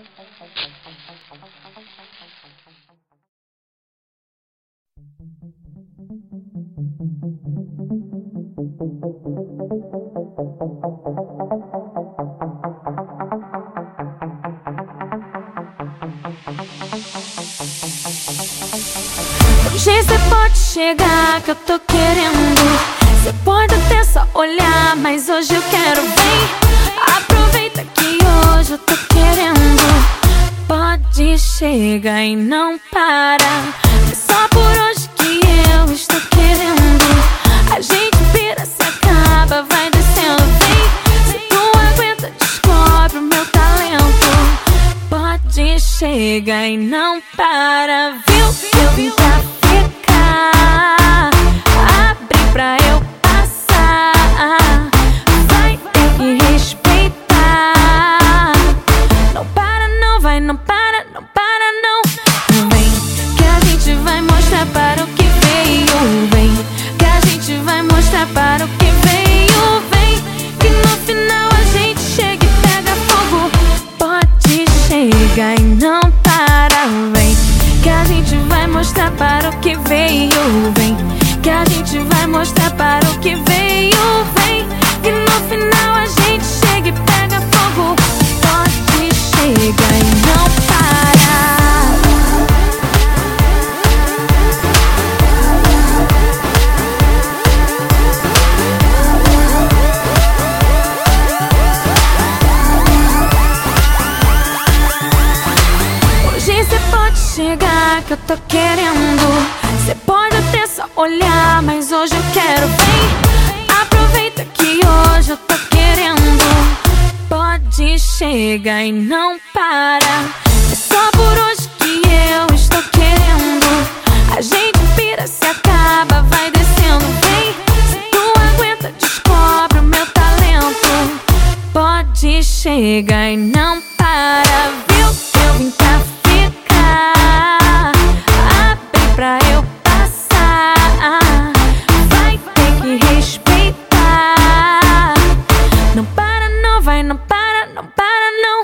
Hoje cê pode chegar que eu tô querendo. Cê pode até só olhar, mas hoje eu quero ver. Pode chegar e não para. É só por hoje que eu estou querendo. A gente vira, se acaba, vai descendo. Vem, se tu aguenta, descobre o meu talento. Pode chegar e não para Viu, eu vim pra ficar. Abre pra eu passar. Vai ter que respeitar. Não para, não vai, não para, mostrar para o que veio, vem Que no final a gente chega e pega fogo. Pode chegar e não para Hoje cê pode chegar que eu tô querendo. Cê pode só olhar, mas hoje eu quero Vem, aproveita que hoje eu tô querendo. Pode chegar e não para. É só por hoje que eu estou querendo. A gente vira, se acaba, vai descendo Vem, se tu aguenta, descobre o meu talento. Pode chegar e não para, não para, não.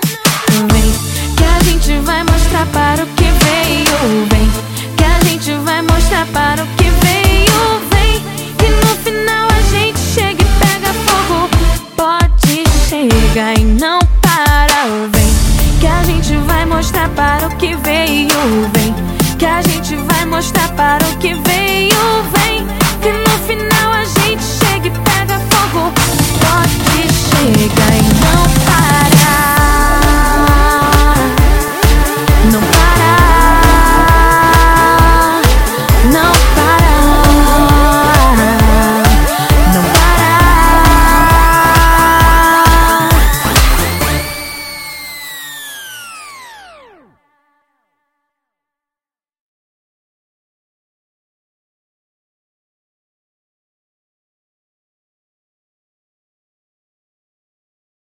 Vem, que a gente vai mostrar para o que veio. Vem, que a gente vai mostrar para o que veio. Vem, que no final a gente chega e pega fogo. Pode chegar e não para, vem. Que a gente vai mostrar para o que veio, vem. Que a gente vai mostrar para o que veio.